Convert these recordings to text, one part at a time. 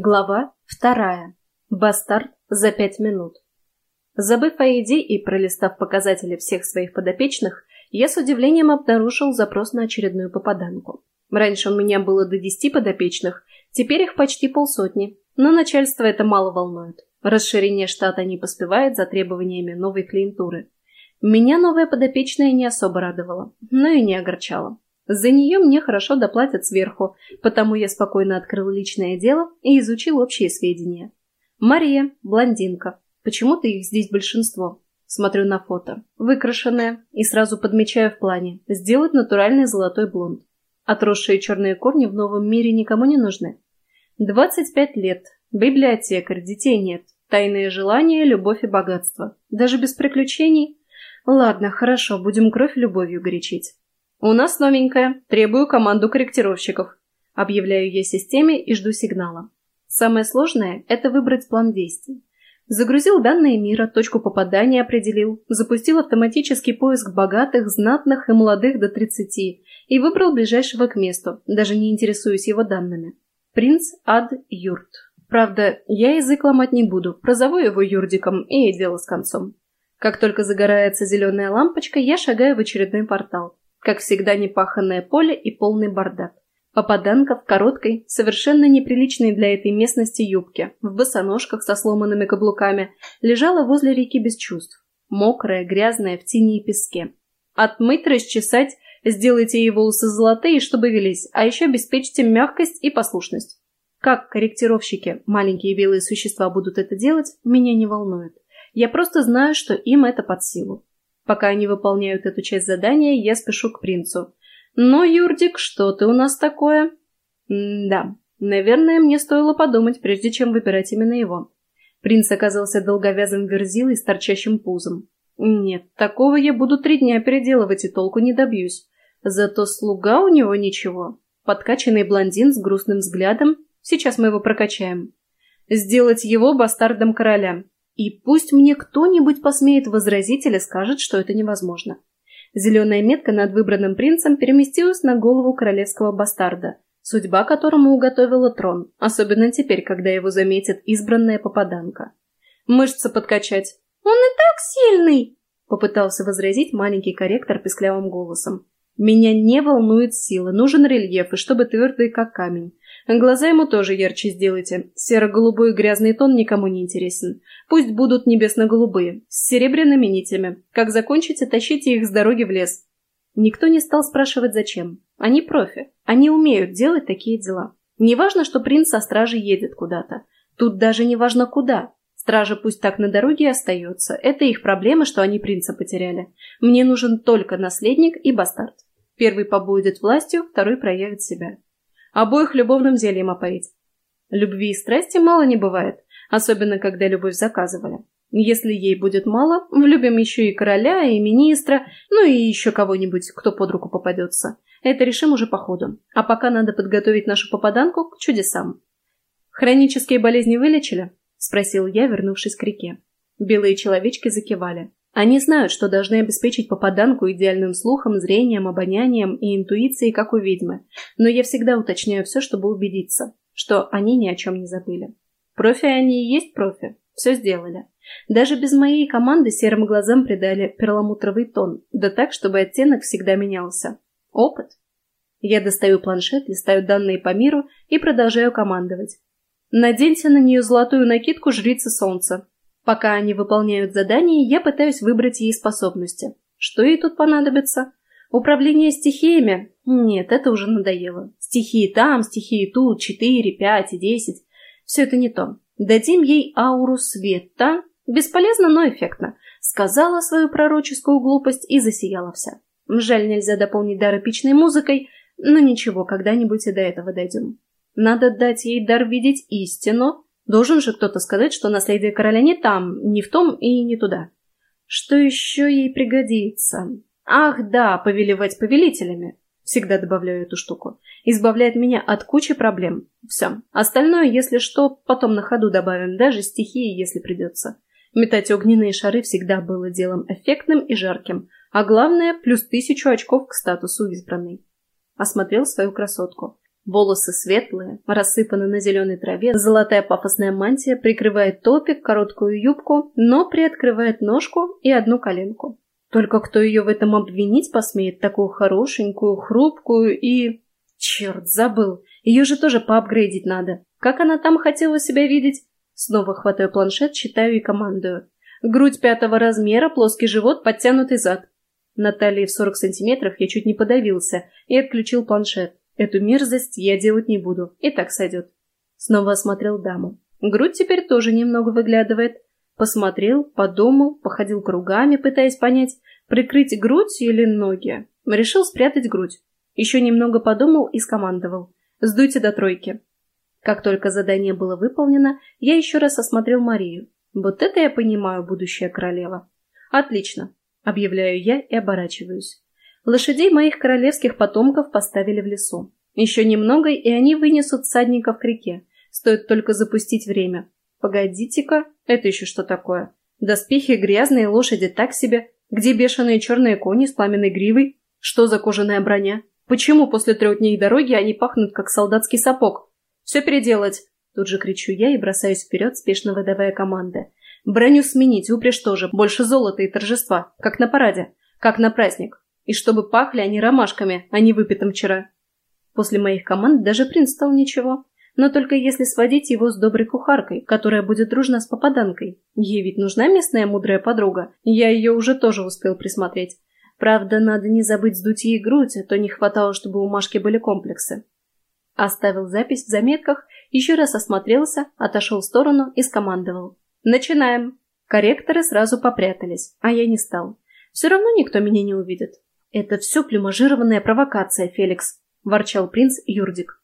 Глава вторая. Бастард за пять минут. Забыв о еде и пролистав показатели всех своих подопечных, я с удивлением обнаружил запрос на очередную попаданку. Раньше у меня было до десяти подопечных, теперь их почти полсотни, но начальство это мало волнует. Расширение штата не поспевает за требованиями новой клиентуры. Меня новая подопечная не особо радовала, но и не огорчала. За нее мне хорошо доплатят сверху, потому я спокойно открыл личное дело и изучил общие сведения. Мария, блондинка. Почему-то их здесь большинство. Смотрю на фото. Выкрашенная. И сразу подмечаю в плане. Сделать натуральный золотой блонд. Отросшие черные корни в новом мире никому не нужны. 25 лет. Библиотекарь. Детей нет. Тайные желания, любовь и богатство. Даже без приключений. Ладно, хорошо, будем кровь любовью горячить. «У нас новенькая. Требую команду корректировщиков». Объявляю я системе и жду сигнала. Самое сложное – это выбрать план действий. Загрузил данные мира, точку попадания определил, запустил автоматический поиск богатых, знатных и молодых до 30 и выбрал ближайшего к месту, даже не интересуюсь его данными. Принц Ад Юрт. Правда, я язык ломать не буду, прозову его Юрдиком и дело с концом. Как только загорается зеленая лампочка, я шагаю в очередной портал. Как всегда, непаханное поле и полный бардак. Попаданка в короткой, совершенно неприличной для этой местности юбке, в босоножках со сломанными каблуками, лежала возле реки без чувств. Мокрая, грязная, в тени и песке. Отмыть, расчесать, сделайте ей волосы золотые, чтобы велись, а еще обеспечьте мягкость и послушность. Как корректировщики, маленькие белые существа, будут это делать, меня не волнует. Я просто знаю, что им это под силу. Пока они выполняют эту часть задания, я спешу к принцу. «Ну, Юрдик, что ты у нас такое?» «Да, наверное, мне стоило подумать, прежде чем выбирать именно его». Принц оказался долговязым верзилой с торчащим пузом. «Нет, такого я буду три дня переделывать и толку не добьюсь. Зато слуга у него ничего. Подкачанный блондин с грустным взглядом. Сейчас мы его прокачаем. Сделать его бастардом короля. И пусть мне кто-нибудь посмеет возразить или скажет, что это невозможно. Зеленая метка над выбранным принцем переместилась на голову королевского бастарда, судьба которому уготовила трон, особенно теперь, когда его заметит избранная попаданка. Мышцы подкачать. «Он и так сильный!» — попытался возразить маленький корректор песклявым голосом. «Меня не волнует сила, нужен рельеф, и чтобы твердый, как камень. Глаза ему тоже ярче сделайте. Серо-голубой грязный тон никому не интересен. Пусть будут небесно-голубые, с серебряными нитями. Как закончите, тащите их с дороги в лес. Никто не стал спрашивать, зачем. Они профи. Они умеют делать такие дела. Не важно, что принц со стражей едет куда-то. Тут даже не важно куда. Стража пусть так на дороге и остается. Это их проблема, что они принца потеряли. Мне нужен только наследник и бастард. Первый побудет властью, второй проявит себя. Обоих любовным зельем опоить. Любви и страсти мало не бывает, особенно когда любовь заказывали. Если ей будет мало, влюбим еще и короля, и министра, ну и еще кого-нибудь, кто под руку попадется. Это решим уже по ходу. А пока надо подготовить нашу попаданку к чудесам. «Хронические болезни вылечили?» – спросил я, вернувшись к реке. Белые человечки закивали. Они знают, что должны обеспечить попаданку идеальным слухом, зрением, обонянием и интуицией, как у ведьмы. Но я всегда уточняю все, чтобы убедиться, что они ни о чем не забыли. Профи они и есть профи. Все сделали. Даже без моей команды серым глазам придали перламутровый тон, да так, чтобы оттенок всегда менялся. Опыт. Я достаю планшет, листаю данные по миру и продолжаю командовать. Наденьте на нее золотую накидку жрицы солнца. Пока они выполняют задание, я пытаюсь выбрать ей способности. Что ей тут понадобится? Управление стихиями? Нет, это уже надоело. Стихии там, стихии тут, четыре, пять и десять. Все это не то. Дадим ей ауру света. Бесполезно, но эффектно. Сказала свою пророческую глупость и засияла вся. Жаль, нельзя дополнить дар эпичной музыкой, но ничего, когда-нибудь и до этого дойдем. Надо дать ей дар видеть истину, Должен же кто-то сказать, что наследие короля не там, не в том и не туда. Что еще ей пригодится? Ах, да, повелевать повелителями. Всегда добавляю эту штуку. Избавляет меня от кучи проблем. Все. Остальное, если что, потом на ходу добавим, даже стихии, если придется. Метать огненные шары всегда было делом эффектным и жарким. А главное, плюс тысячу очков к статусу избранной. Осмотрел свою красотку. Волосы светлые, рассыпаны на зеленой траве, золотая пафосная мантия прикрывает топик, короткую юбку, но приоткрывает ножку и одну коленку. Только кто ее в этом обвинить посмеет, такую хорошенькую, хрупкую и... Черт, забыл. Ее же тоже поапгрейдить надо. Как она там хотела себя видеть? Снова хватаю планшет, читаю и командую. Грудь пятого размера, плоский живот, подтянутый зад. На талии в 40 сантиметров я чуть не подавился и отключил планшет. Эту мерзость я делать не буду, и так сойдет. Снова осмотрел даму. Грудь теперь тоже немного выглядывает. Посмотрел, подумал, походил кругами, пытаясь понять, прикрыть грудь или ноги. Решил спрятать грудь. Еще немного подумал и скомандовал. «Сдуйте до тройки». Как только задание было выполнено, я еще раз осмотрел Марию. Вот это я понимаю, будущая королева. Отлично, объявляю я и оборачиваюсь. Лошадей моих королевских потомков поставили в лесу. Еще немного, и они вынесут всадников к реке. Стоит только запустить время. Погодите-ка, это еще что такое? Доспехи грязные, лошади так себе. Где бешеные черные кони с пламенной гривой? Что за кожаная броня? Почему после трех дней дороги они пахнут, как солдатский сапог? Все переделать! Тут же кричу я и бросаюсь вперед, спешно выдавая команды. Броню сменить, упряжь тоже, больше золота и торжества, как на параде, как на праздник. И чтобы пахли они ромашками, а не выпитым вчера. После моих команд даже принц стал ничего. Но только если сводить его с доброй кухаркой, которая будет дружна с попаданкой. Ей ведь нужна местная мудрая подруга. Я ее уже тоже успел присмотреть. Правда, надо не забыть сдуть ей грудь, а то не хватало, чтобы у Машки были комплексы. Оставил запись в заметках, еще раз осмотрелся, отошел в сторону и скомандовал. «Начинаем!» Корректоры сразу попрятались, а я не стал. Все равно никто меня не увидит. «Это все плюмажированная провокация, Феликс», – ворчал принц Юрдик.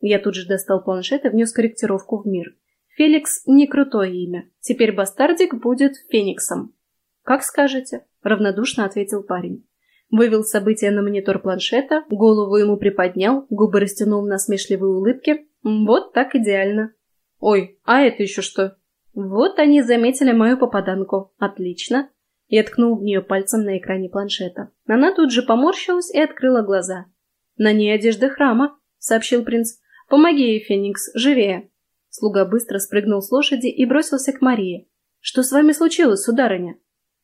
Я тут же достал планшет и внес корректировку в мир. Феликс – не крутое имя. Теперь бастардик будет Фениксом. «Как скажете», – равнодушно ответил парень. Вывел события на монитор планшета, голову ему приподнял, губы растянул в насмешливой улыбке. Вот так идеально. «Ой, а это еще что?» «Вот они заметили мою попаданку. Отлично и ткнул в нее пальцем на экране планшета. Она тут же поморщилась и открыла глаза. «На ней одежда храма», — сообщил принц. «Помоги ей, Феникс, живее». Слуга быстро спрыгнул с лошади и бросился к Марии. «Что с вами случилось, сударыня?»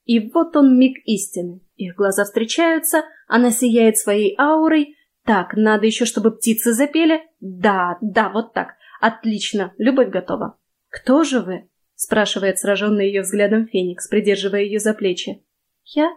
И вот он миг истины. Их глаза встречаются, она сияет своей аурой. Так, надо еще, чтобы птицы запели. Да, да, вот так. Отлично, любовь готова. «Кто же вы?» Спрашивает сраженный ее взглядом Феникс, придерживая ее за плечи. «Я?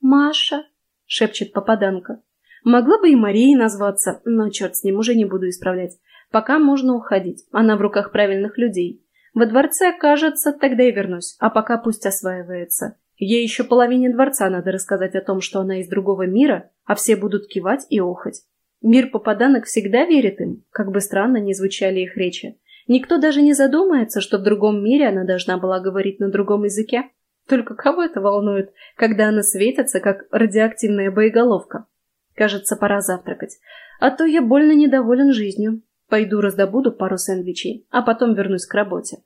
Маша?» — шепчет попаданка. Могла бы и Марией назваться, но черт с ним уже не буду исправлять. Пока можно уходить, она в руках правильных людей. Во дворце, кажется, тогда и вернусь, а пока пусть осваивается. Ей еще половине дворца надо рассказать о том, что она из другого мира, а все будут кивать и охать. Мир попаданок всегда верит им, как бы странно ни звучали их речи. Никто даже не задумается, что в другом мире она должна была говорить на другом языке. Только кого это волнует, когда она светится, как радиоактивная боеголовка? Кажется, пора завтракать. А то я больно недоволен жизнью. Пойду раздобуду пару сэндвичей, а потом вернусь к работе.